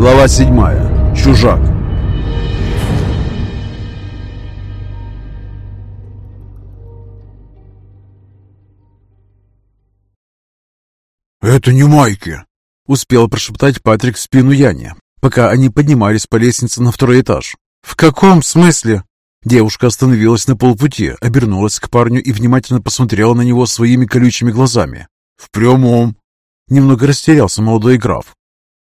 Глава 7. Чужак. «Это не Майки!» — успел прошептать Патрик в спину Яне, пока они поднимались по лестнице на второй этаж. «В каком смысле?» Девушка остановилась на полпути, обернулась к парню и внимательно посмотрела на него своими колючими глазами. «В прямом!» Немного растерялся молодой граф.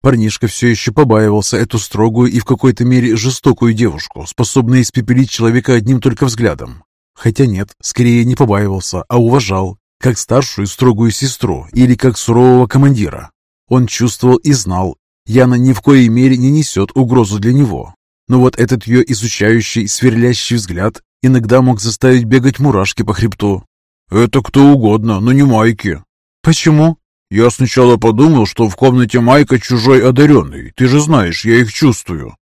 Парнишка все еще побаивался эту строгую и в какой-то мере жестокую девушку, способную испепелить человека одним только взглядом. Хотя нет, скорее не побаивался, а уважал, как старшую строгую сестру или как сурового командира. Он чувствовал и знал, Яна ни в коей мере не несет угрозу для него. Но вот этот ее изучающий, сверлящий взгляд иногда мог заставить бегать мурашки по хребту. «Это кто угодно, но не Майки». «Почему?» «Я сначала подумал, что в комнате Майка чужой одаренный. Ты же знаешь, я их чувствую».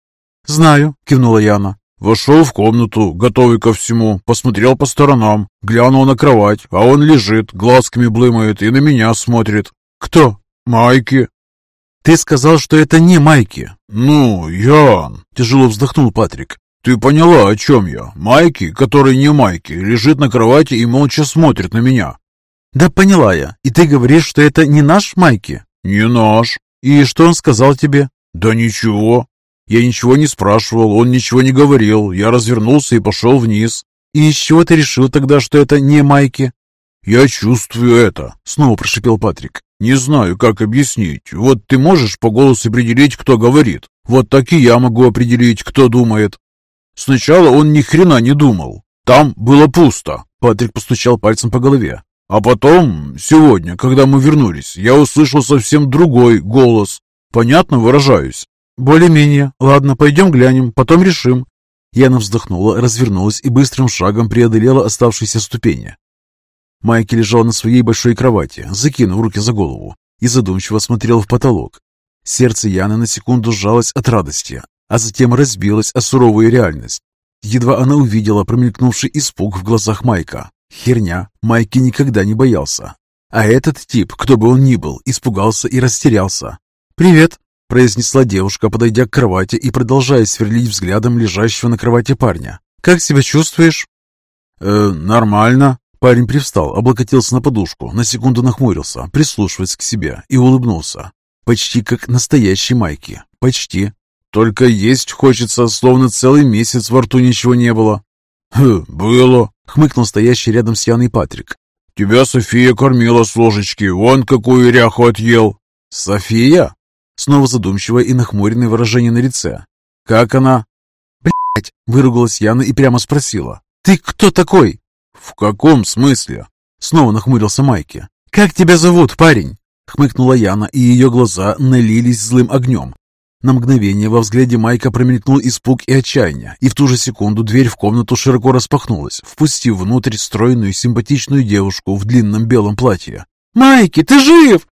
«Знаю», — кивнула Яна. Вошел в комнату, готовый ко всему, посмотрел по сторонам, глянул на кровать, а он лежит, глазками блымает и на меня смотрит. «Кто?» «Майки». «Ты сказал, что это не Майки». «Ну, Ян», — тяжело вздохнул Патрик. «Ты поняла, о чем я? Майки, который не Майки, лежит на кровати и молча смотрит на меня». «Да поняла я. И ты говоришь, что это не наш Майки?» «Не наш». «И что он сказал тебе?» «Да ничего. Я ничего не спрашивал, он ничего не говорил. Я развернулся и пошел вниз. И из чего ты решил тогда, что это не Майки? Я чувствую это, снова прошипел Патрик. Не знаю, как объяснить. Вот ты можешь по голосу определить, кто говорит. Вот так и я могу определить, кто думает. Сначала он ни хрена не думал. Там было пусто. Патрик постучал пальцем по голове. А потом, сегодня, когда мы вернулись, я услышал совсем другой голос. Понятно выражаюсь? «Более-менее. Ладно, пойдем глянем, потом решим». Яна вздохнула, развернулась и быстрым шагом преодолела оставшиеся ступени. Майки лежал на своей большой кровати, закинув руки за голову, и задумчиво смотрел в потолок. Сердце Яны на секунду сжалось от радости, а затем разбилось о суровую реальность. Едва она увидела промелькнувший испуг в глазах Майка. Херня, Майки никогда не боялся. А этот тип, кто бы он ни был, испугался и растерялся. «Привет!» произнесла девушка, подойдя к кровати и продолжая сверлить взглядом лежащего на кровати парня. «Как себя чувствуешь?» «Э, нормально». Парень привстал, облокотился на подушку, на секунду нахмурился, прислушиваясь к себе, и улыбнулся. Почти как настоящий Майки. Почти. Только есть хочется, словно целый месяц во рту ничего не было. «Хм, было», — хмыкнул стоящий рядом с Яной Патрик. «Тебя София кормила с ложечки, вон какую ряху отъел». «София?» Снова задумчивое и нахмуренное выражение на лице. «Как она?» «Блядь!» — выругалась Яна и прямо спросила. «Ты кто такой?» «В каком смысле?» Снова нахмурился Майки. «Как тебя зовут, парень?» Хмыкнула Яна, и ее глаза налились злым огнем. На мгновение во взгляде Майка промелькнул испуг и отчаяние, и в ту же секунду дверь в комнату широко распахнулась, впустив внутрь стройную симпатичную девушку в длинном белом платье. «Майки, ты жив!»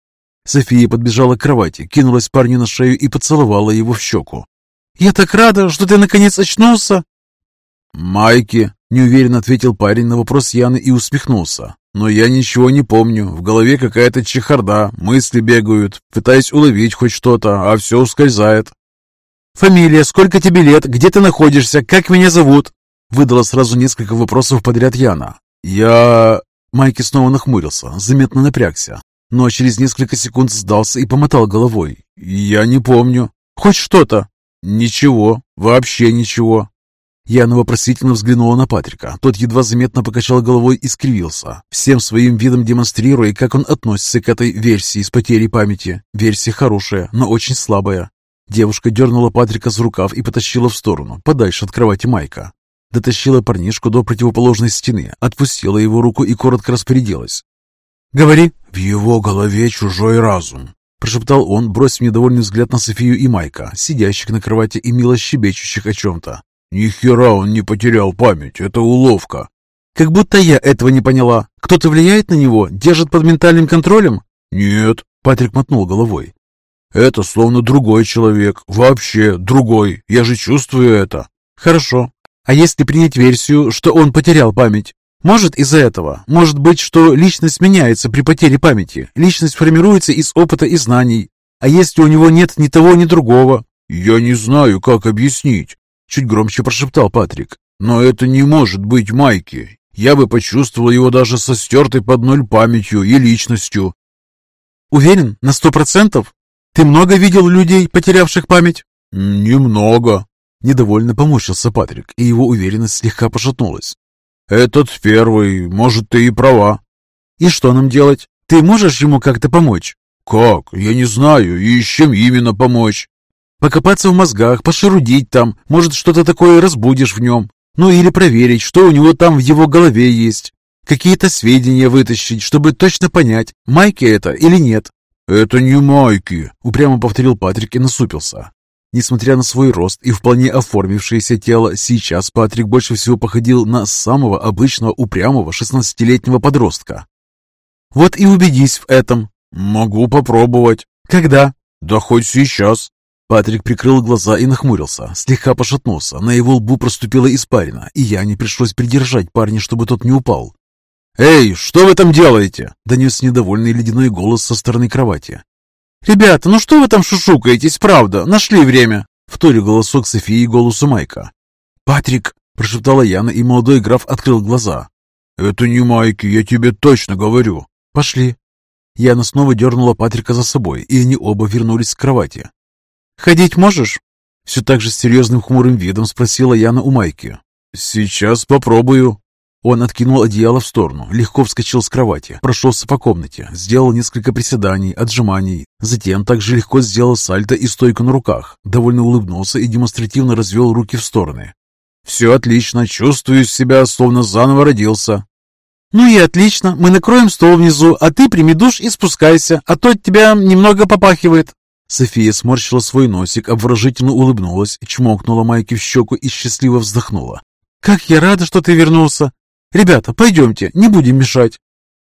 София подбежала к кровати, кинулась парню на шею и поцеловала его в щеку. «Я так рада, что ты наконец очнулся!» «Майки!» — неуверенно ответил парень на вопрос Яны и усмехнулся. «Но я ничего не помню. В голове какая-то чехарда, мысли бегают, пытаясь уловить хоть что-то, а все ускользает». «Фамилия, сколько тебе лет, где ты находишься, как меня зовут?» Выдала сразу несколько вопросов подряд Яна. «Я...» Майки снова нахмурился, заметно напрягся но через несколько секунд сдался и помотал головой. «Я не помню». «Хоть что-то?» «Ничего, вообще ничего». Яна вопросительно взглянула на Патрика. Тот едва заметно покачал головой и скривился, всем своим видом демонстрируя, как он относится к этой версии с потерей памяти. Версия хорошая, но очень слабая. Девушка дернула Патрика за рукав и потащила в сторону, подальше от кровати Майка. Дотащила парнишку до противоположной стены, отпустила его руку и коротко распорядилась. «Говори». «В его голове чужой разум», — прошептал он, бросив недовольный взгляд на Софию и Майка, сидящих на кровати и мило щебечущих о чем-то. «Ни хера он не потерял память, это уловка». «Как будто я этого не поняла. Кто-то влияет на него, держит под ментальным контролем?» «Нет», — Патрик мотнул головой. «Это словно другой человек, вообще другой. Я же чувствую это». «Хорошо. А если принять версию, что он потерял память, может из-за этого, может быть, что личность меняется при потере памяти, личность формируется из опыта и знаний. А если у него нет ни того, ни другого, «Я не знаю, как объяснить», — чуть громче прошептал Патрик. «Но это не может быть Майки. Я бы почувствовал его даже со стертой под ноль памятью и личностью». «Уверен? На сто процентов? Ты много видел людей, потерявших память?» «Немного», — недовольно поморщился Патрик, и его уверенность слегка пошатнулась. «Этот первый, может, ты и права». «И что нам делать? Ты можешь ему как-то помочь?» «Как? Я не знаю. И с чем именно помочь?» «Покопаться в мозгах, пошерудить там. Может, что-то такое разбудишь в нем. Ну или проверить, что у него там в его голове есть. Какие-то сведения вытащить, чтобы точно понять, Майки это или нет». «Это не Майки», — упрямо повторил Патрик и насупился. Несмотря на свой рост и вполне оформившееся тело, сейчас Патрик больше всего походил на самого обычного упрямого 16-летнего подростка. «Вот и убедись в этом». «Могу попробовать». «Когда?» «Да хоть сейчас». Патрик прикрыл глаза и нахмурился, слегка пошатнулся, на его лбу проступила испарина, и я не пришлось придержать парня, чтобы тот не упал. «Эй, что вы там делаете?» — донес недовольный ледяной голос со стороны кровати. «Ребята, ну что вы там шушукаетесь, правда? Нашли время!» — вторил голосок Софии и голосу Майка. «Патрик!» — прошептала Яна, и молодой граф открыл глаза. «Это не Майки, я тебе точно говорю!» «Пошли!» Яна снова дернула Патрика за собой, и они оба вернулись к кровати. «Ходить можешь?» Все так же с серьезным хмурым видом спросила Яна у Майки. «Сейчас попробую», он откинул одеяло в сторону, легко вскочил с кровати, прошелся по комнате, сделал несколько приседаний, отжиманий. Затем также легко сделал сальто и стойку на руках, довольно улыбнулся и демонстративно развел руки в стороны. «Все отлично, чувствую себя, словно заново родился». «Ну и отлично, мы накроем стол внизу, а ты прими душ и спускайся, а то от тебя немного попахивает». София сморщила свой носик, обворожительно улыбнулась, чмокнула Майки в щеку и счастливо вздохнула. «Как я рада, что ты вернулся! «Ребята, пойдемте, не будем мешать!»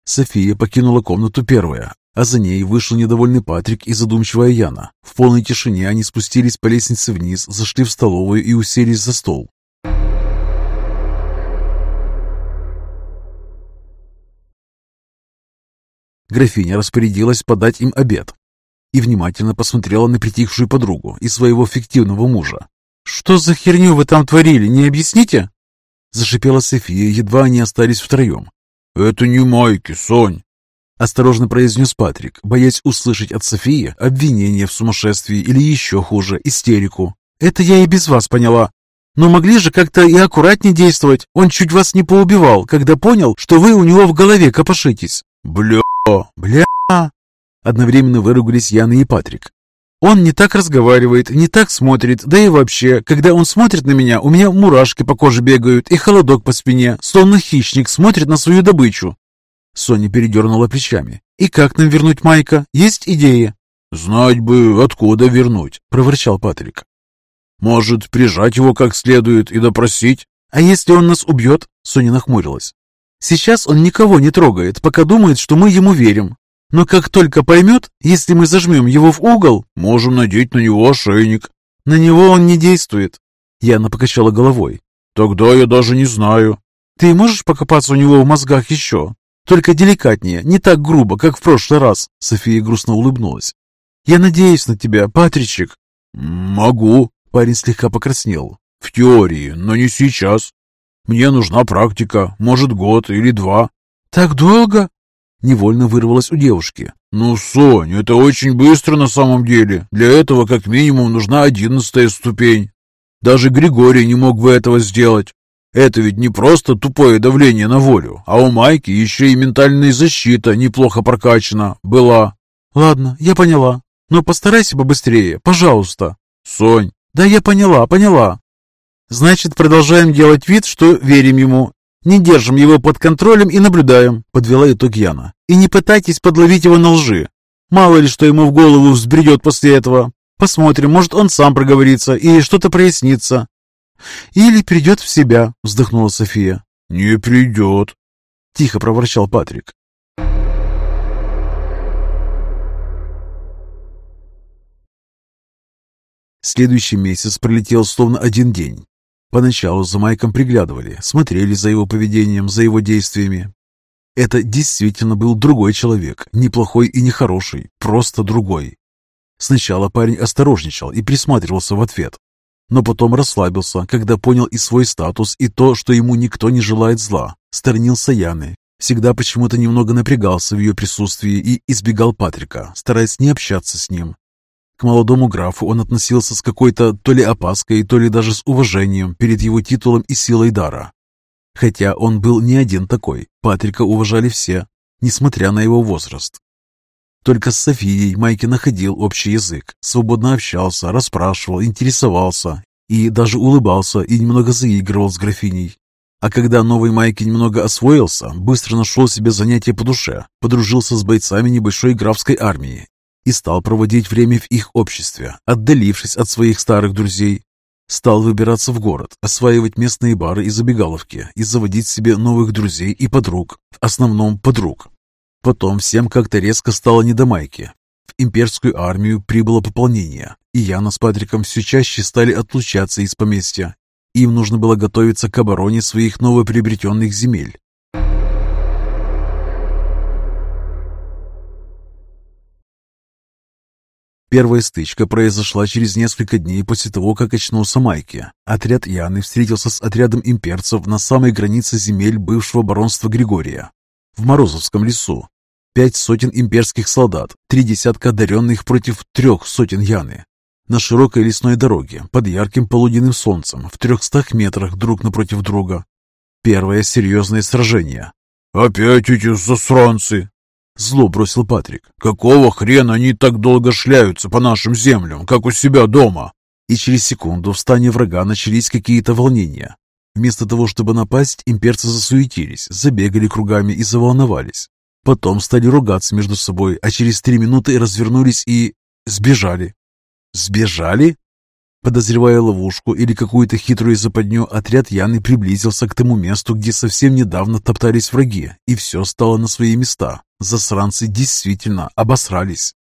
София покинула комнату первая, а за ней вышел недовольный Патрик и задумчивая Яна. В полной тишине они спустились по лестнице вниз, зашли в столовую и уселись за стол. Графиня распорядилась подать им обед и внимательно посмотрела на притихшую подругу и своего фиктивного мужа. «Что за херню вы там творили, не объясните?» Зашипела София, едва они остались втроем. «Это не Майки, Сонь!» Осторожно произнес Патрик, боясь услышать от Софии обвинение в сумасшествии или еще хуже, истерику. «Это я и без вас поняла. Но могли же как-то и аккуратнее действовать. Он чуть вас не поубивал, когда понял, что вы у него в голове копошитесь». «Бля! Бля!» Одновременно выругались Яна и Патрик. Он не так разговаривает, не так смотрит, да и вообще, когда он смотрит на меня, у меня мурашки по коже бегают и холодок по спине, словно хищник смотрит на свою добычу. Соня передернула плечами. «И как нам вернуть Майка? Есть идеи?» «Знать бы, откуда вернуть», — проворчал Патрик. «Может, прижать его как следует и допросить?» «А если он нас убьет?» — Соня нахмурилась. «Сейчас он никого не трогает, пока думает, что мы ему верим. Но как только поймет, если мы зажмем его в угол, можем надеть на него ошейник. На него он не действует. Яна покачала головой. Тогда я даже не знаю. Ты можешь покопаться у него в мозгах еще? Только деликатнее, не так грубо, как в прошлый раз. София грустно улыбнулась. Я надеюсь на тебя, Патричек. Могу. Парень слегка покраснел. В теории, но не сейчас. Мне нужна практика, может год или два. Так долго? Невольно вырвалось у девушки. «Ну, Сонь, это очень быстро на самом деле. Для этого как минимум нужна одиннадцатая ступень. Даже Григорий не мог бы этого сделать. Это ведь не просто тупое давление на волю, а у Майки еще и ментальная защита неплохо прокачана была». «Ладно, я поняла. Но постарайся побыстрее, пожалуйста». «Сонь». «Да я поняла, поняла. Значит, продолжаем делать вид, что верим ему, не держим его под контролем и наблюдаем», — подвела итог Яна. «И не пытайтесь подловить его на лжи. Мало ли, что ему в голову взбредет после этого. Посмотрим, может, он сам проговорится и что-то прояснится». «Или придет в себя», — вздохнула София. «Не придет», — тихо проворчал Патрик. Следующий месяц пролетел словно один день. Поначалу за Майком приглядывали, смотрели за его поведением, за его действиями. Это действительно был другой человек, не плохой и не хороший, просто другой. Сначала парень осторожничал и присматривался в ответ, но потом расслабился, когда понял и свой статус, и то, что ему никто не желает зла. Сторонился Яны, всегда почему-то немного напрягался в ее присутствии и избегал Патрика, стараясь не общаться с ним. К молодому графу он относился с какой-то то ли опаской, то ли даже с уважением перед его титулом и силой дара. Хотя он был не один такой, Патрика уважали все, несмотря на его возраст. Только с Софией Майки находил общий язык, свободно общался, расспрашивал, интересовался и даже улыбался и немного заигрывал с графиней. А когда новый Майки немного освоился, быстро нашел себе занятие по душе, подружился с бойцами небольшой графской армии и стал проводить время в их обществе, отдалившись от своих старых друзей. Стал выбираться в город, осваивать местные бары и забегаловки и заводить себе новых друзей и подруг, в основном подруг. Потом всем как-то резко стало не до майки. В имперскую армию прибыло пополнение, и Яна с Патриком все чаще стали отлучаться из поместья. Им нужно было готовиться к обороне своих новоприобретенных земель. Первая стычка произошла через несколько дней после того, как очнулся Майки. Отряд Яны встретился с отрядом имперцев на самой границе земель бывшего баронства Григория в Морозовском лесу. Пять сотен имперских солдат, три десятка одаренных против трех сотен Яны. На широкой лесной дороге, под ярким полуденным солнцем, в трехстах метрах друг напротив друга. Первое серьезное сражение. «Опять эти засранцы!» Зло бросил Патрик. «Какого хрена они так долго шляются по нашим землям, как у себя дома?» И через секунду в стане врага начались какие-то волнения. Вместо того, чтобы напасть, имперцы засуетились, забегали кругами и заволновались. Потом стали ругаться между собой, а через три минуты развернулись и... сбежали. Сбежали? Подозревая ловушку или какую-то хитрую западню, отряд Яны приблизился к тому месту, где совсем недавно топтались враги, и все стало на свои места. Засранцы действительно обосрались.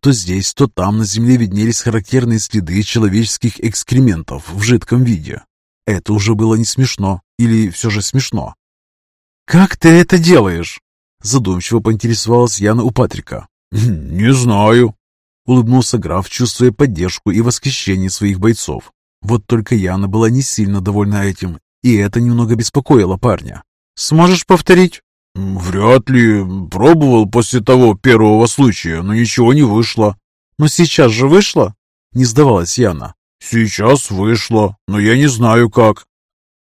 То здесь, то там на земле виднелись характерные следы человеческих экскрементов в жидком виде. Это уже было не смешно. Или все же смешно. «Как ты это делаешь?» Задумчиво поинтересовалась Яна у Патрика. «Хм, «Не знаю», — улыбнулся граф, чувствуя поддержку и восхищение своих бойцов. Вот только Яна была не сильно довольна этим, и это немного беспокоило парня. «Сможешь повторить?» «Вряд ли. Пробовал после того первого случая, но ничего не вышло». «Но сейчас же вышло?» — не сдавалась Яна. «Сейчас вышло, но я не знаю как».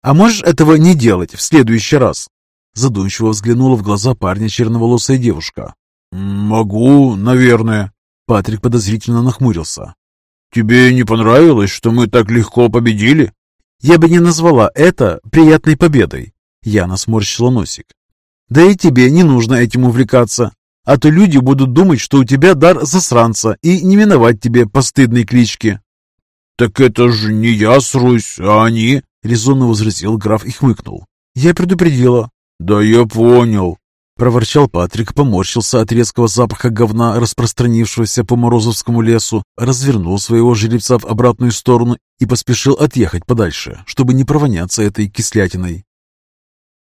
«А можешь этого не делать в следующий раз?» Задумчиво взглянула в глаза парня черноволосая девушка. «Могу, наверное». Патрик подозрительно нахмурился. «Тебе не понравилось, что мы так легко победили?» «Я бы не назвала это приятной победой». Яна сморщила носик. «Да и тебе не нужно этим увлекаться, а то люди будут думать, что у тебя дар засранца и не миновать тебе постыдной клички». «Так это же не я срусь, а они!» — резонно возразил граф и хмыкнул. «Я предупредила». «Да я понял», — проворчал Патрик, поморщился от резкого запаха говна, распространившегося по Морозовскому лесу, развернул своего жеребца в обратную сторону и поспешил отъехать подальше, чтобы не провоняться этой кислятиной.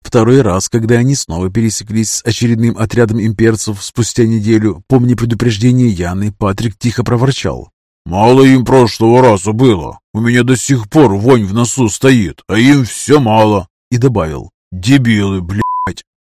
Второй раз, когда они снова пересеклись с очередным отрядом имперцев спустя неделю, помня предупреждение Яны, Патрик тихо проворчал. «Мало им прошлого раза было. У меня до сих пор вонь в носу стоит, а им все мало». И добавил. «Дебилы, блядь!»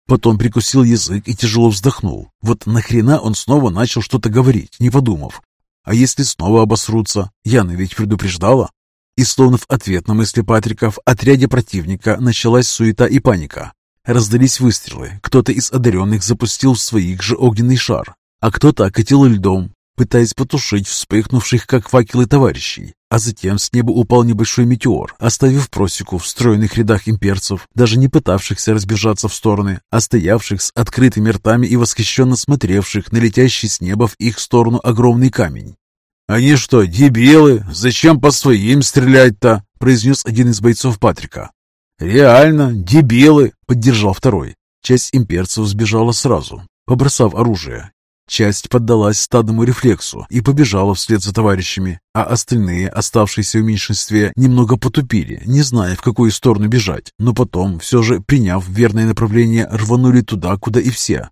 Потом прикусил язык и тяжело вздохнул. Вот нахрена он снова начал что-то говорить, не подумав. А если снова обосрутся? Яна ведь предупреждала. И словно в ответ на мысли Патрика в отряде противника началась суета и паника. Раздались выстрелы. Кто-то из одаренных запустил в своих же огненный шар, а кто-то окатил льдом, пытаясь потушить вспыхнувших, как факелы товарищей. А затем с неба упал небольшой метеор, оставив просеку в стройных рядах имперцев, даже не пытавшихся разбежаться в стороны, а стоявших с открытыми ртами и восхищенно смотревших на летящий с неба в их сторону огромный камень. «Они что, дебилы? Зачем по своим стрелять-то?» произнес один из бойцов Патрика. «Реально, дебилы!» — поддержал второй. Часть имперцев сбежала сразу, побросав оружие, Часть поддалась стадному рефлексу и побежала вслед за товарищами, а остальные, оставшиеся в меньшинстве, немного потупили, не зная, в какую сторону бежать, но потом, все же приняв верное направление, рванули туда, куда и все.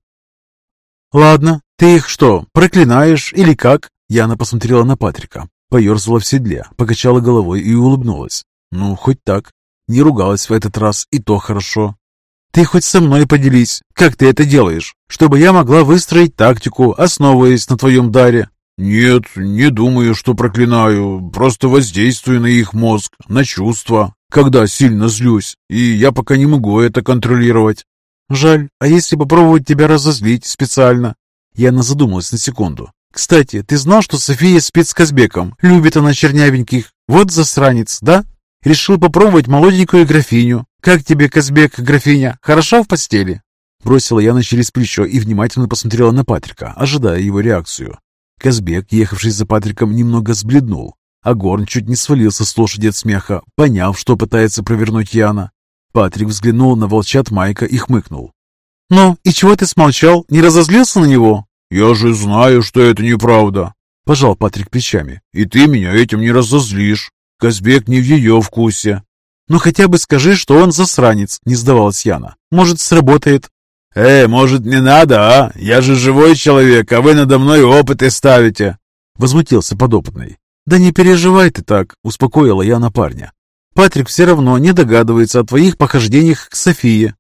«Ладно, ты их что, проклинаешь или как?» Яна посмотрела на Патрика, поерзала в седле, покачала головой и улыбнулась. Ну, хоть так. Не ругалась в этот раз, и то хорошо. Ты хоть со мной поделись, как ты это делаешь, чтобы я могла выстроить тактику, основываясь на твоем даре. «Нет, не думаю, что проклинаю. Просто воздействую на их мозг, на чувства, когда сильно злюсь, и я пока не могу это контролировать». «Жаль, а если попробовать тебя разозлить специально?» Яна задумалась на секунду. «Кстати, ты знал, что София спит с Казбеком? Любит она чернявеньких. Вот засранец, да? Решил попробовать молоденькую графиню. Как тебе, Казбек, графиня? Хороша в постели?» Бросила Яна через плечо и внимательно посмотрела на Патрика, ожидая его реакцию. Казбек, ехавший за Патриком, немного сбледнул, а Горн чуть не свалился с лошади от смеха, поняв, что пытается провернуть Яна. Патрик взглянул на волчат Майка и хмыкнул. «Ну, и чего ты смолчал? Не разозлился на него?» «Я же знаю, что это неправда», — пожал Патрик плечами. «И ты меня этим не разозлишь. Казбек не в ее вкусе». «Ну хотя бы скажи, что он засранец», — не сдавалась Яна. «Может, сработает». «Эй, может, не надо, а? Я же живой человек, а вы надо мной опыты ставите!» Возмутился подопытный. «Да не переживай ты так», — успокоила я на парня. «Патрик все равно не догадывается о твоих похождениях к Софии».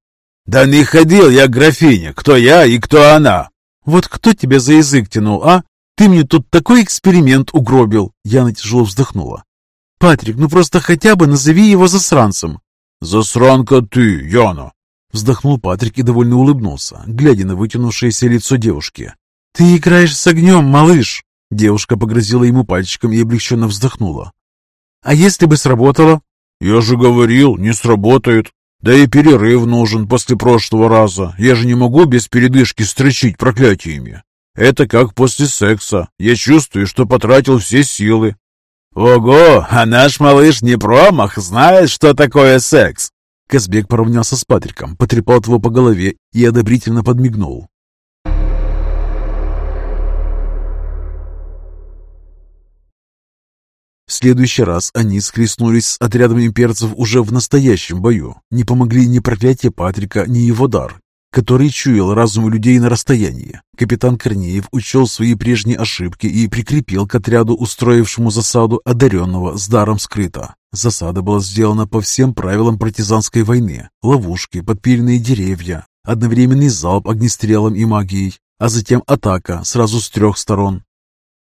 «Да не ходил я к графине, кто я и кто она!» «Вот кто тебя за язык тянул, а? Ты мне тут такой эксперимент угробил!» Яна тяжело вздохнула. «Патрик, ну просто хотя бы назови его засранцем!» «Засранка ты, Яна!» Вздохнул Патрик и довольно улыбнулся, глядя на вытянувшееся лицо девушки. «Ты играешь с огнем, малыш!» Девушка погрозила ему пальчиком и облегченно вздохнула. «А если бы сработало?» «Я же говорил, не сработает. Да и перерыв нужен после прошлого раза. Я же не могу без передышки строчить проклятиями. Это как после секса. Я чувствую, что потратил все силы». «Ого, а наш малыш не промах, знает, что такое секс!» Казбек поравнялся с Патриком, потрепал его по голове и одобрительно подмигнул. В следующий раз они схлестнулись с отрядом имперцев уже в настоящем бою. Не помогли ни проклятие Патрика, ни его дар, который чуял разум людей на расстоянии. Капитан Корнеев учел свои прежние ошибки и прикрепил к отряду, устроившему засаду, одаренного с даром скрыто. Засада была сделана по всем правилам партизанской войны. Ловушки, подпильные деревья, одновременный залп огнестрелом и магией, а затем атака сразу с трех сторон.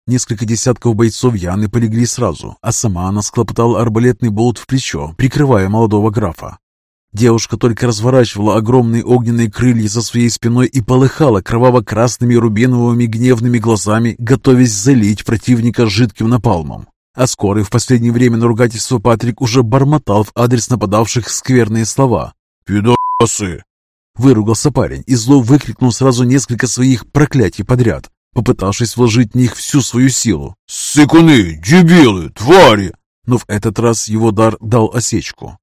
Несколько десятков бойцов Яны полегли сразу, а сама она склопотала арбалетный болт в плечо, прикрывая молодого графа. Девушка только разворачивала огромные огненные крылья за своей спиной и полыхала кроваво-красными рубиновыми гневными глазами, готовясь залить противника жидким напалмом. А скорый в последнее время на ругательство Патрик уже бормотал в адрес нападавших скверные слова. «Пидосы!» Выругался парень и зло выкрикнул сразу несколько своих проклятий подряд, попытавшись вложить в них всю свою силу. «Сыкуны! Дебилы! Твари!» Но в этот раз его дар дал осечку.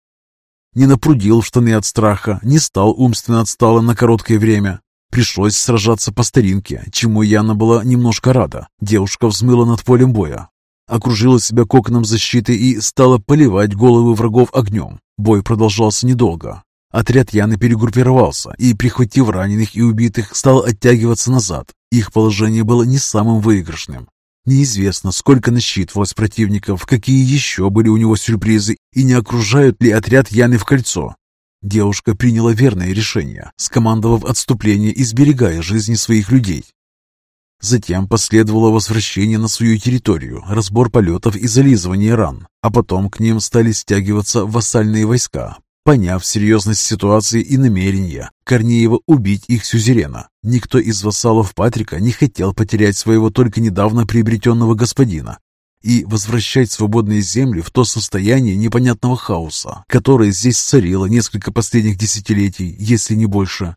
Не напрудил штаны от страха, не стал умственно отсталым на короткое время. Пришлось сражаться по старинке, чему Яна была немножко рада. Девушка взмыла над полем боя, окружила себя коконом защиты и стала поливать головы врагов огнем. Бой продолжался недолго. Отряд Яны перегруппировался и, прихватив раненых и убитых, стал оттягиваться назад. Их положение было не самым выигрышным. Неизвестно, сколько насчитывалось противников, какие еще были у него сюрпризы и не окружают ли отряд Яны в кольцо. Девушка приняла верное решение, скомандовав отступление и сберегая жизни своих людей. Затем последовало возвращение на свою территорию, разбор полетов и зализывание ран, а потом к ним стали стягиваться вассальные войска, Поняв серьезность ситуации и намерения Корнеева убить их сюзерена, никто из вассалов Патрика не хотел потерять своего только недавно приобретенного господина и возвращать свободные земли в то состояние непонятного хаоса, которое здесь царило несколько последних десятилетий, если не больше.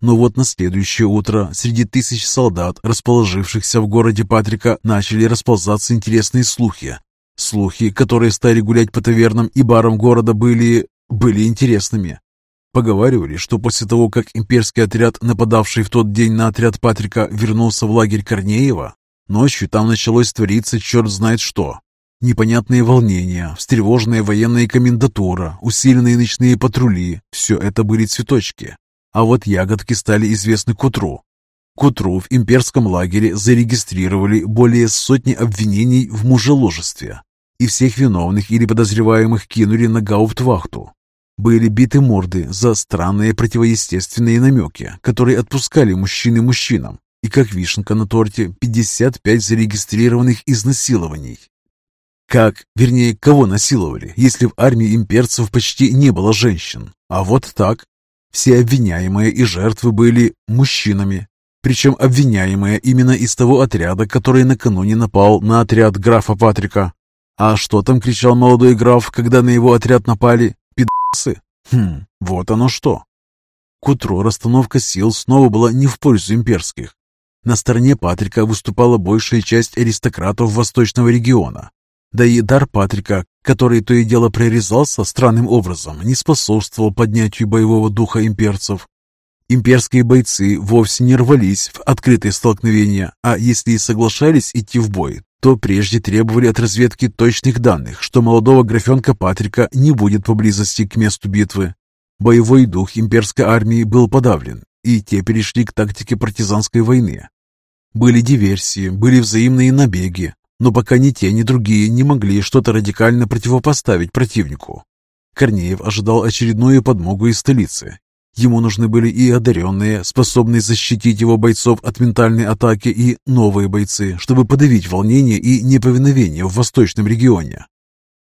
Но вот на следующее утро среди тысяч солдат, расположившихся в городе Патрика, начали расползаться интересные слухи. Слухи, которые стали гулять по тавернам и барам города, были были интересными. Поговаривали, что после того, как имперский отряд, нападавший в тот день на отряд Патрика, вернулся в лагерь Корнеева, ночью там началось твориться черт знает что. Непонятные волнения, встревоженная военная комендатура, усиленные ночные патрули – все это были цветочки. А вот ягодки стали известны к утру. К утру в имперском лагере зарегистрировали более сотни обвинений в мужеложестве, и всех виновных или подозреваемых кинули на гауптвахту. Были биты морды за странные противоестественные намеки, которые отпускали мужчины мужчинам, и как вишенка на торте 55 зарегистрированных изнасилований. Как, вернее, кого насиловали, если в армии имперцев почти не было женщин? А вот так. Все обвиняемые и жертвы были мужчинами. Причем обвиняемые именно из того отряда, который накануне напал на отряд графа Патрика. А что там кричал молодой граф, когда на его отряд напали? Пидасы? Хм, вот оно что. К утру расстановка сил снова была не в пользу имперских. На стороне Патрика выступала большая часть аристократов восточного региона. Да и дар Патрика, который то и дело прорезался странным образом, не способствовал поднятию боевого духа имперцев. Имперские бойцы вовсе не рвались в открытые столкновения, а если и соглашались идти в бой, то прежде требовали от разведки точных данных, что молодого графенка Патрика не будет поблизости к месту битвы. Боевой дух имперской армии был подавлен, и те перешли к тактике партизанской войны. Были диверсии, были взаимные набеги, но пока ни те, ни другие не могли что-то радикально противопоставить противнику. Корнеев ожидал очередную подмогу из столицы, Ему нужны были и одаренные, способные защитить его бойцов от ментальной атаки, и новые бойцы, чтобы подавить волнение и неповиновение в восточном регионе.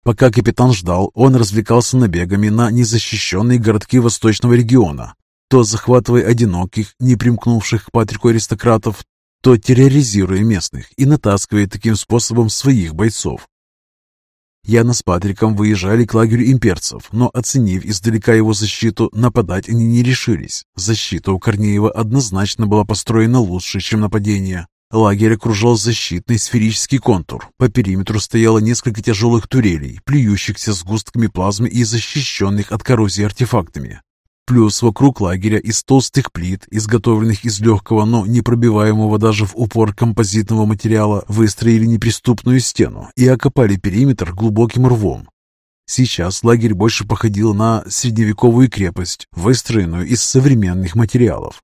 Пока капитан ждал, он развлекался набегами на незащищенные городки восточного региона, то захватывая одиноких, не примкнувших к Патрику аристократов, то терроризируя местных и натаскивая таким способом своих бойцов. Яна с Патриком выезжали к лагерю имперцев, но, оценив издалека его защиту, нападать они не решились. Защита у Корнеева однозначно была построена лучше, чем нападение. Лагерь окружал защитный сферический контур. По периметру стояло несколько тяжелых турелей, плюющихся сгустками плазмы и защищенных от коррозии артефактами. Плюс вокруг лагеря из толстых плит, изготовленных из легкого, но не пробиваемого даже в упор композитного материала, выстроили неприступную стену и окопали периметр глубоким рвом. Сейчас лагерь больше походил на средневековую крепость, выстроенную из современных материалов.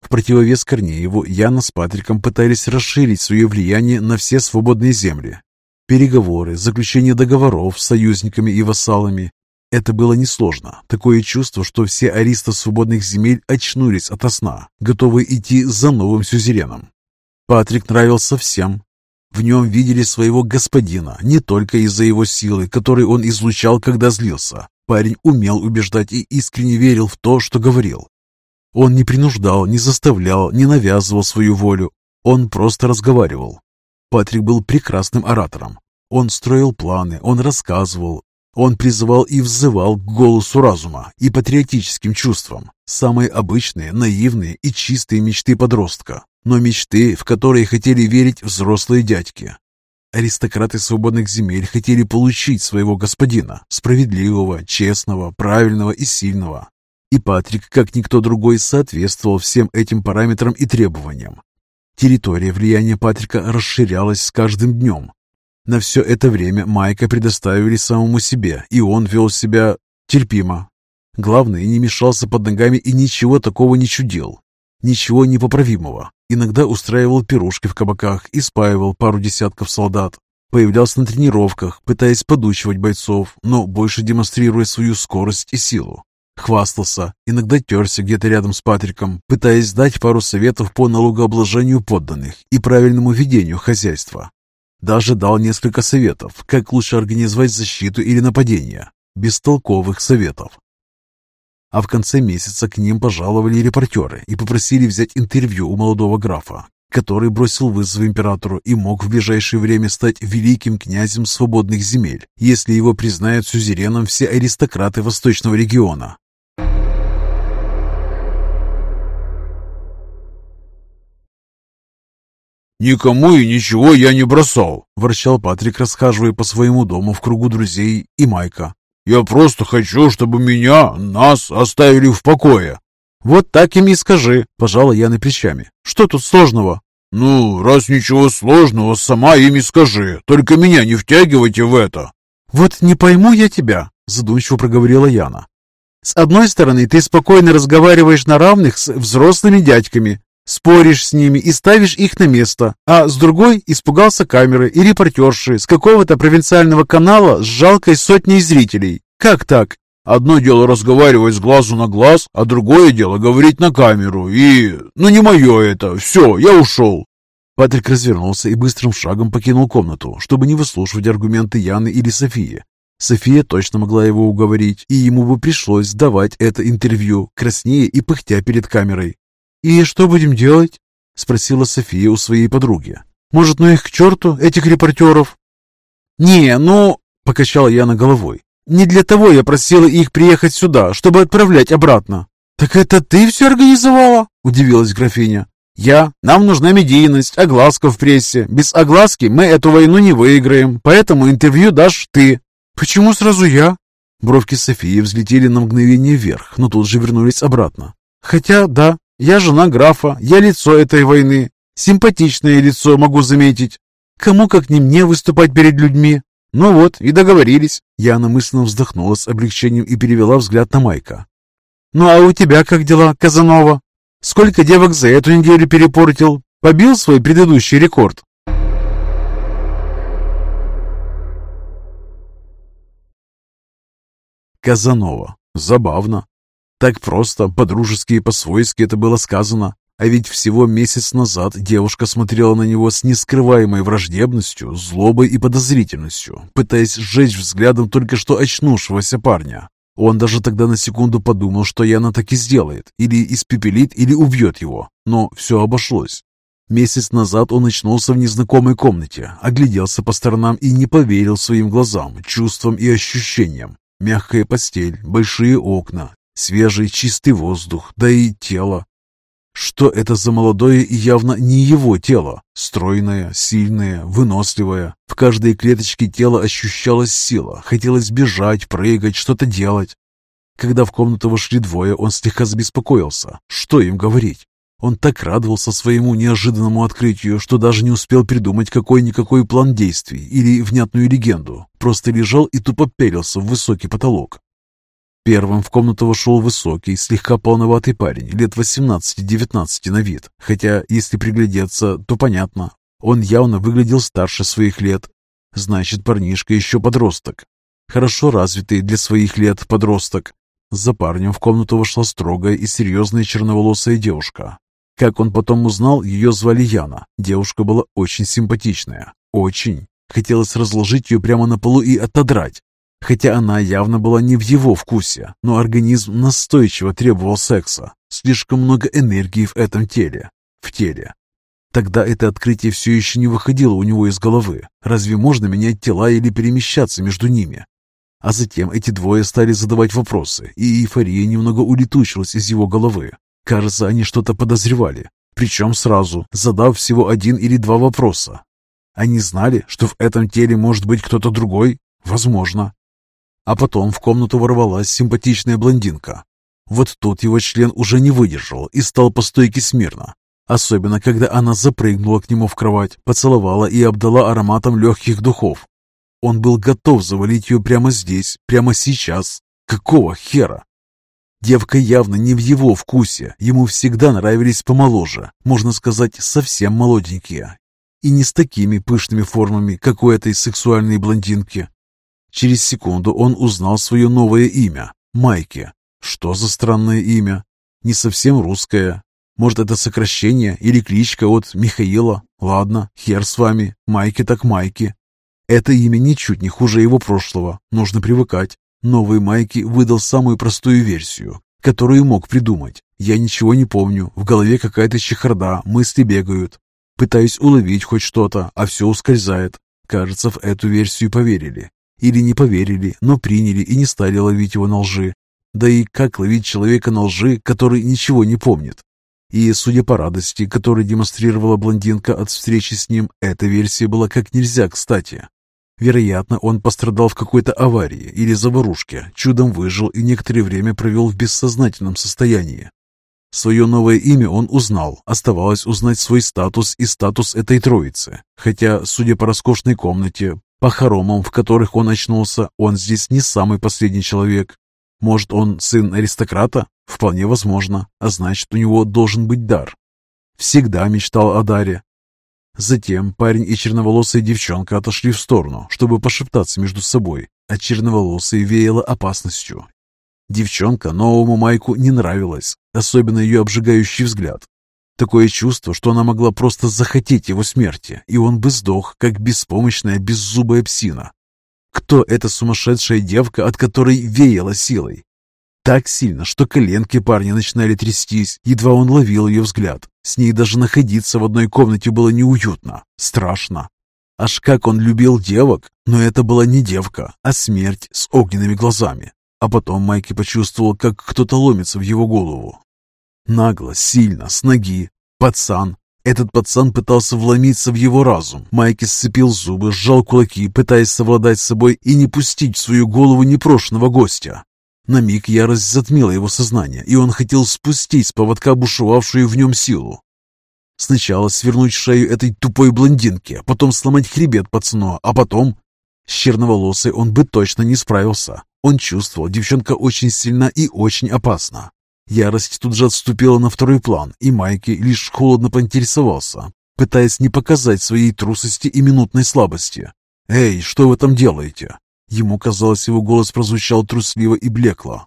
В противовес Корнееву Яна с Патриком пытались расширить свое влияние на все свободные земли. Переговоры, заключение договоров с союзниками и вассалами, это было несложно. Такое чувство, что все аристы свободных земель очнулись ото сна, готовые идти за новым сюзереном. Патрик нравился всем. В нем видели своего господина, не только из-за его силы, которую он излучал, когда злился. Парень умел убеждать и искренне верил в то, что говорил. Он не принуждал, не заставлял, не навязывал свою волю. Он просто разговаривал. Патрик был прекрасным оратором. Он строил планы, он рассказывал, он призывал и взывал к голосу разума и патриотическим чувствам. Самые обычные, наивные и чистые мечты подростка, но мечты, в которые хотели верить взрослые дядьки. Аристократы свободных земель хотели получить своего господина, справедливого, честного, правильного и сильного. И Патрик, как никто другой, соответствовал всем этим параметрам и требованиям. Территория влияния Патрика расширялась с каждым днем, на все это время Майка предоставили самому себе, и он вел себя терпимо. Главное, не мешался под ногами и ничего такого не чудил. Ничего непоправимого. Иногда устраивал пирушки в кабаках и спаивал пару десятков солдат. Появлялся на тренировках, пытаясь подучивать бойцов, но больше демонстрируя свою скорость и силу. Хвастался, иногда терся где-то рядом с Патриком, пытаясь дать пару советов по налогообложению подданных и правильному ведению хозяйства. Даже дал несколько советов, как лучше организовать защиту или нападение. Бестолковых советов. А в конце месяца к ним пожаловали репортеры и попросили взять интервью у молодого графа, который бросил вызов императору и мог в ближайшее время стать великим князем свободных земель, если его признают сюзереном все аристократы восточного региона. «Никому и ничего я не бросал», – ворчал Патрик, расхаживая по своему дому в кругу друзей и Майка. «Я просто хочу, чтобы меня, нас оставили в покое». «Вот так им и скажи», – пожала я на плечами. «Что тут сложного?» «Ну, раз ничего сложного, сама им и скажи. Только меня не втягивайте в это». «Вот не пойму я тебя», – задумчиво проговорила Яна. «С одной стороны, ты спокойно разговариваешь на равных с взрослыми дядьками. Споришь с ними и ставишь их на место, а с другой испугался камеры и репортерши с какого-то провинциального канала с жалкой сотней зрителей. Как так? Одно дело разговаривать с глазу на глаз, а другое дело говорить на камеру. И... Ну не мое это. Все, я ушел. Патрик развернулся и быстрым шагом покинул комнату, чтобы не выслушивать аргументы Яны или Софии. София точно могла его уговорить, и ему бы пришлось давать это интервью, краснее и пыхтя перед камерой. «И что будем делать?» — спросила София у своей подруги. «Может, ну их к черту, этих репортеров?» «Не, ну...» — покачала Яна головой. «Не для того я просила их приехать сюда, чтобы отправлять обратно». «Так это ты все организовала?» — удивилась графиня. «Я. Нам нужна медийность, огласка в прессе. Без огласки мы эту войну не выиграем, поэтому интервью дашь ты». «Почему сразу я?» Бровки Софии взлетели на мгновение вверх, но тут же вернулись обратно. «Хотя, да, я жена графа, я лицо этой войны. Симпатичное лицо, могу заметить. Кому как не мне выступать перед людьми? Ну вот, и договорились». Яна мысленно вздохнула с облегчением и перевела взгляд на Майка. «Ну а у тебя как дела, Казанова? Сколько девок за эту неделю перепортил? Побил свой предыдущий рекорд?» Казанова. Забавно. Так просто, по-дружески и по-свойски это было сказано. А ведь всего месяц назад девушка смотрела на него с нескрываемой враждебностью, злобой и подозрительностью, пытаясь сжечь взглядом только что очнувшегося парня. Он даже тогда на секунду подумал, что Яна так и сделает, или испепелит, или убьет его. Но все обошлось. Месяц назад он очнулся в незнакомой комнате, огляделся по сторонам и не поверил своим глазам, чувствам и ощущениям. Мягкая постель, большие окна, свежий чистый воздух, да и тело. Что это за молодое и явно не его тело? Стройное, сильное, выносливое. В каждой клеточке тела ощущалась сила. Хотелось бежать, прыгать, что-то делать. Когда в комнату вошли двое, он слегка забеспокоился. Что им говорить? Он так радовался своему неожиданному открытию, что даже не успел придумать какой-никакой план действий или внятную легенду. Просто лежал и тупо пелился в высокий потолок. Первым в комнату вошел высокий, слегка полноватый парень, лет 18-19 на вид. Хотя, если приглядеться, то понятно. Он явно выглядел старше своих лет. Значит, парнишка еще подросток. Хорошо развитый для своих лет подросток. За парнем в комнату вошла строгая и серьезная черноволосая девушка. Как он потом узнал, ее звали Яна. Девушка была очень симпатичная. Очень. Хотелось разложить ее прямо на полу и отодрать. Хотя она явно была не в его вкусе, но организм настойчиво требовал секса. Слишком много энергии в этом теле. В теле. Тогда это открытие все еще не выходило у него из головы. Разве можно менять тела или перемещаться между ними? А затем эти двое стали задавать вопросы, и эйфория немного улетучилась из его головы. Кажется, они что-то подозревали, причем сразу, задав всего один или два вопроса. Они знали, что в этом теле может быть кто-то другой? Возможно. А потом в комнату ворвалась симпатичная блондинка. Вот тут его член уже не выдержал и стал по стойке смирно. Особенно, когда она запрыгнула к нему в кровать, поцеловала и обдала ароматом легких духов. Он был готов завалить ее прямо здесь, прямо сейчас. Какого хера? Девка явно не в его вкусе, ему всегда нравились помоложе, можно сказать, совсем молоденькие. И не с такими пышными формами, как у этой сексуальной блондинки. Через секунду он узнал свое новое имя – Майки. Что за странное имя? Не совсем русское. Может, это сокращение или кличка от Михаила? Ладно, хер с вами, Майки так Майки. Это имя ничуть не хуже его прошлого, нужно привыкать. Новый Майки выдал самую простую версию, которую мог придумать. Я ничего не помню, в голове какая-то чехарда, мысли бегают. Пытаюсь уловить хоть что-то, а все ускользает. Кажется, в эту версию поверили. Или не поверили, но приняли и не стали ловить его на лжи. Да и как ловить человека на лжи, который ничего не помнит? И, судя по радости, которую демонстрировала блондинка от встречи с ним, эта версия была как нельзя кстати. Вероятно, он пострадал в какой-то аварии или заварушке, чудом выжил и некоторое время провел в бессознательном состоянии. Свое новое имя он узнал, оставалось узнать свой статус и статус этой троицы. Хотя, судя по роскошной комнате, по хоромам, в которых он очнулся, он здесь не самый последний человек. Может, он сын аристократа? Вполне возможно, а значит, у него должен быть дар. Всегда мечтал о Даре. Затем парень и черноволосая девчонка отошли в сторону, чтобы пошептаться между собой, а черноволосая веяла опасностью. Девчонка новому Майку не нравилась, особенно ее обжигающий взгляд. Такое чувство, что она могла просто захотеть его смерти, и он бы сдох, как беспомощная беззубая псина. Кто эта сумасшедшая девка, от которой веяло силой? Так сильно, что коленки парня начинали трястись, едва он ловил ее взгляд. С ней даже находиться в одной комнате было неуютно, страшно. Аж как он любил девок, но это была не девка, а смерть с огненными глазами. А потом Майки почувствовал, как кто-то ломится в его голову. Нагло, сильно, с ноги. Пацан. Этот пацан пытался вломиться в его разум. Майки сцепил зубы, сжал кулаки, пытаясь совладать с собой и не пустить в свою голову непрошенного гостя. На миг ярость затмила его сознание, и он хотел спустить с поводка бушевавшую в нем силу. Сначала свернуть шею этой тупой блондинке, потом сломать хребет пацану, а потом... С черноволосой он бы точно не справился. Он чувствовал, девчонка очень сильна и очень опасна. Ярость тут же отступила на второй план, и Майки лишь холодно поинтересовался, пытаясь не показать своей трусости и минутной слабости. «Эй, что вы там делаете?» Ему казалось, его голос прозвучал трусливо и блекло.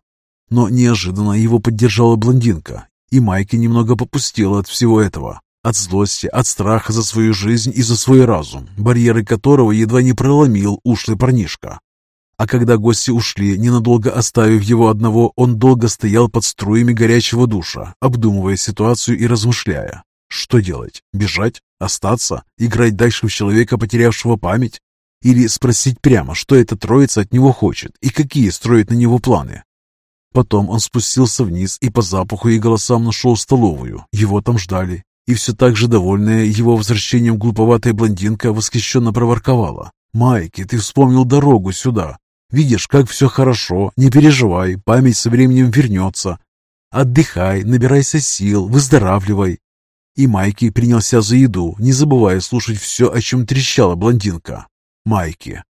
Но неожиданно его поддержала блондинка, и Майки немного попустила от всего этого. От злости, от страха за свою жизнь и за свой разум, барьеры которого едва не проломил ушлый парнишка. А когда гости ушли, ненадолго оставив его одного, он долго стоял под струями горячего душа, обдумывая ситуацию и размышляя. Что делать? Бежать? Остаться? Играть дальше в человека, потерявшего память? Или спросить прямо, что эта троица от него хочет и какие строит на него планы. Потом он спустился вниз и по запаху и голосам нашел столовую. Его там ждали. И все так же довольная его возвращением глуповатая блондинка восхищенно проворковала. «Майки, ты вспомнил дорогу сюда. Видишь, как все хорошо. Не переживай, память со временем вернется. Отдыхай, набирайся сил, выздоравливай». И Майки принялся за еду, не забывая слушать все, о чем трещала блондинка. Майки.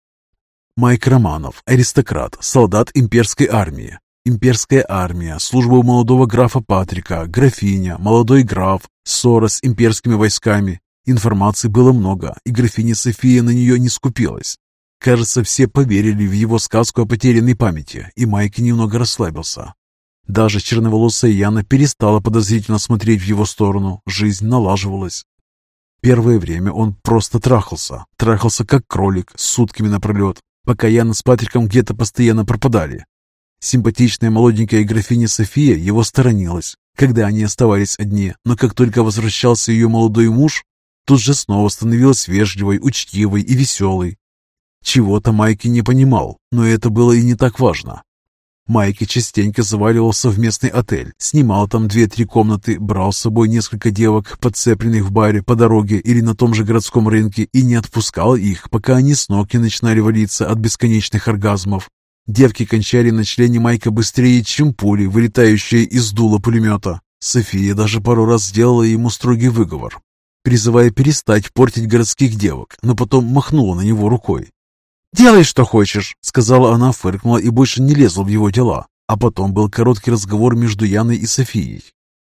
Майк Романов, аристократ, солдат имперской армии. Имперская армия, служба у молодого графа Патрика, графиня, молодой граф, ссора с имперскими войсками. Информации было много, и графиня София на нее не скупилась. Кажется, все поверили в его сказку о потерянной памяти, и Майки немного расслабился. Даже черноволосая Яна перестала подозрительно смотреть в его сторону, жизнь налаживалась. Первое время он просто трахался. Трахался как кролик, сутками напролет, пока Яна с Патриком где-то постоянно пропадали. Симпатичная молоденькая графиня София его сторонилась, когда они оставались одни, но как только возвращался ее молодой муж, тут же снова становилась вежливой, учтивой и веселой. Чего-то Майки не понимал, но это было и не так важно. Майки частенько заваливался в местный отель, снимал там две-три комнаты, брал с собой несколько девок, подцепленных в баре по дороге или на том же городском рынке, и не отпускал их, пока они с ног не начинали валиться от бесконечных оргазмов. Девки кончали на члене Майка быстрее, чем пули, вылетающие из дула пулемета. София даже пару раз сделала ему строгий выговор, призывая перестать портить городских девок, но потом махнула на него рукой. «Делай, что хочешь», — сказала она, фыркнула и больше не лезла в его дела. А потом был короткий разговор между Яной и Софией,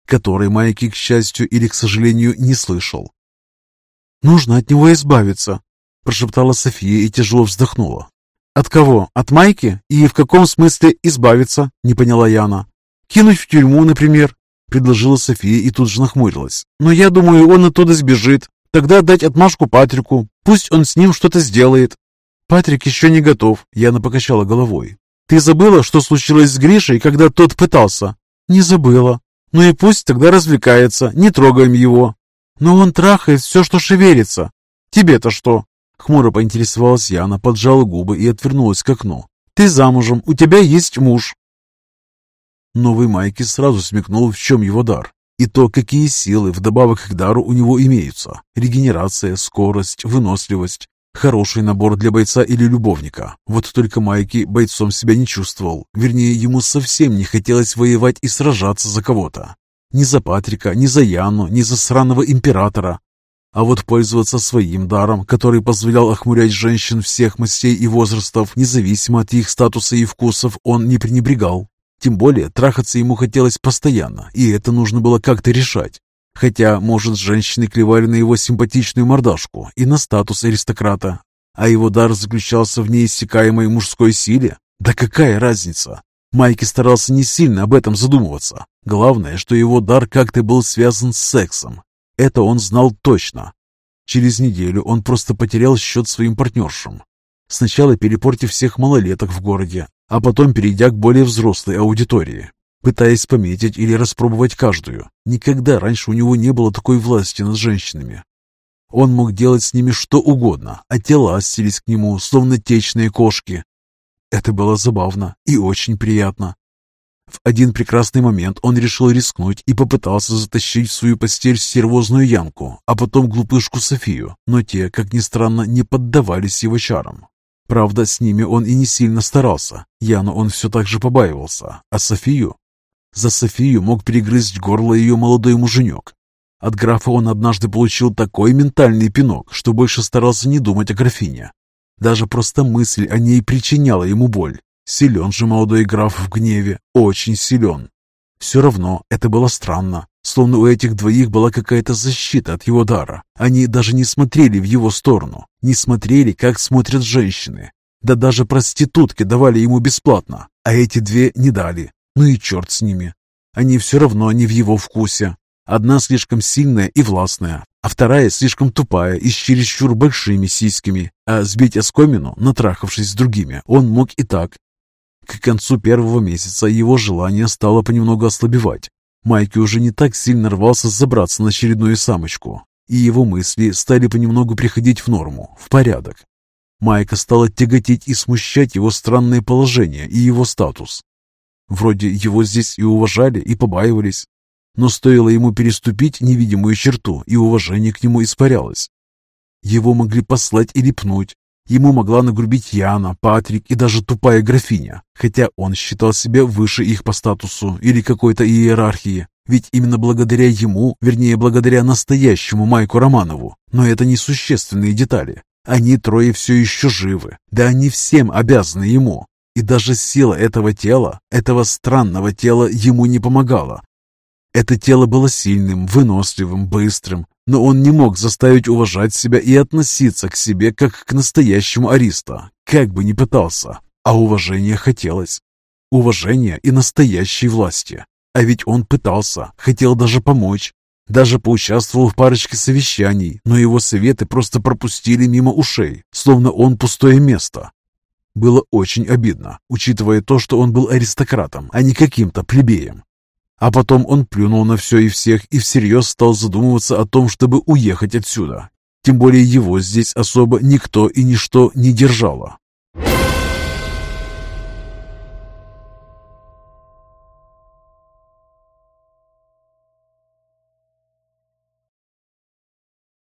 который Майки, к счастью или к сожалению, не слышал. «Нужно от него избавиться», — прошептала София и тяжело вздохнула. «От кого? От Майки? И в каком смысле избавиться?» — не поняла Яна. «Кинуть в тюрьму, например», — предложила София и тут же нахмурилась. «Но я думаю, он оттуда сбежит. Тогда дать отмашку Патрику. Пусть он с ним что-то сделает. «Патрик еще не готов», — Яна покачала головой. «Ты забыла, что случилось с Гришей, когда тот пытался?» «Не забыла. Ну и пусть тогда развлекается, не трогаем его». «Но он трахает все, что шевелится. Тебе-то что?» Хмуро поинтересовалась Яна, поджала губы и отвернулась к окну. «Ты замужем, у тебя есть муж». Новый Майки сразу смекнул, в чем его дар. И то, какие силы вдобавок к дару у него имеются. Регенерация, скорость, выносливость. Хороший набор для бойца или любовника. Вот только Майки бойцом себя не чувствовал. Вернее, ему совсем не хотелось воевать и сражаться за кого-то. Ни за Патрика, ни за Яну, ни за сраного императора. А вот пользоваться своим даром, который позволял охмурять женщин всех мастей и возрастов, независимо от их статуса и вкусов, он не пренебрегал. Тем более, трахаться ему хотелось постоянно, и это нужно было как-то решать. Хотя, может, женщины клевали на его симпатичную мордашку и на статус аристократа, а его дар заключался в неиссякаемой мужской силе? Да какая разница? Майки старался не сильно об этом задумываться. Главное, что его дар как-то был связан с сексом. Это он знал точно. Через неделю он просто потерял счет своим партнершам. Сначала перепортив всех малолеток в городе, а потом перейдя к более взрослой аудитории, пытаясь пометить или распробовать каждую. Никогда раньше у него не было такой власти над женщинами. Он мог делать с ними что угодно, а тела стелись к нему, словно течные кошки. Это было забавно и очень приятно. В один прекрасный момент он решил рискнуть и попытался затащить в свою постель стервозную Янку, а потом глупышку Софию, но те, как ни странно, не поддавались его чарам. Правда, с ними он и не сильно старался. Яну он все так же побаивался, а Софию... За Софию мог перегрызть горло ее молодой муженек. От графа он однажды получил такой ментальный пинок, что больше старался не думать о графине. Даже просто мысль о ней причиняла ему боль. Силен же молодой граф в гневе, очень силен. Все равно это было странно, словно у этих двоих была какая-то защита от его дара. Они даже не смотрели в его сторону, не смотрели, как смотрят женщины. Да даже проститутки давали ему бесплатно, а эти две не дали. Ну и черт с ними. Они все равно не в его вкусе. Одна слишком сильная и властная, а вторая слишком тупая и с чересчур большими сиськами. А сбить оскомину, натрахавшись с другими, он мог и так, к концу первого месяца его желание стало понемногу ослабевать. Майки уже не так сильно рвался забраться на очередную самочку, и его мысли стали понемногу приходить в норму, в порядок. Майка стала тяготить и смущать его странное положение и его статус. Вроде его здесь и уважали, и побаивались, но стоило ему переступить невидимую черту, и уважение к нему испарялось. Его могли послать или пнуть, Ему могла нагрубить Яна, Патрик и даже тупая графиня, хотя он считал себя выше их по статусу или какой-то иерархии. Ведь именно благодаря ему, вернее, благодаря настоящему Майку Романову, но это несущественные детали. Они трое все еще живы, да они всем обязаны ему. И даже сила этого тела, этого странного тела ему не помогала. Это тело было сильным, выносливым, быстрым, но он не мог заставить уважать себя и относиться к себе как к настоящему ариста, как бы ни пытался. А уважение хотелось. Уважение и настоящей власти. А ведь он пытался, хотел даже помочь. Даже поучаствовал в парочке совещаний, но его советы просто пропустили мимо ушей, словно он пустое место. Было очень обидно, учитывая то, что он был аристократом, а не каким-то плебеем. А потом он плюнул на все и всех и всерьез стал задумываться о том, чтобы уехать отсюда. Тем более его здесь особо никто и ничто не держало.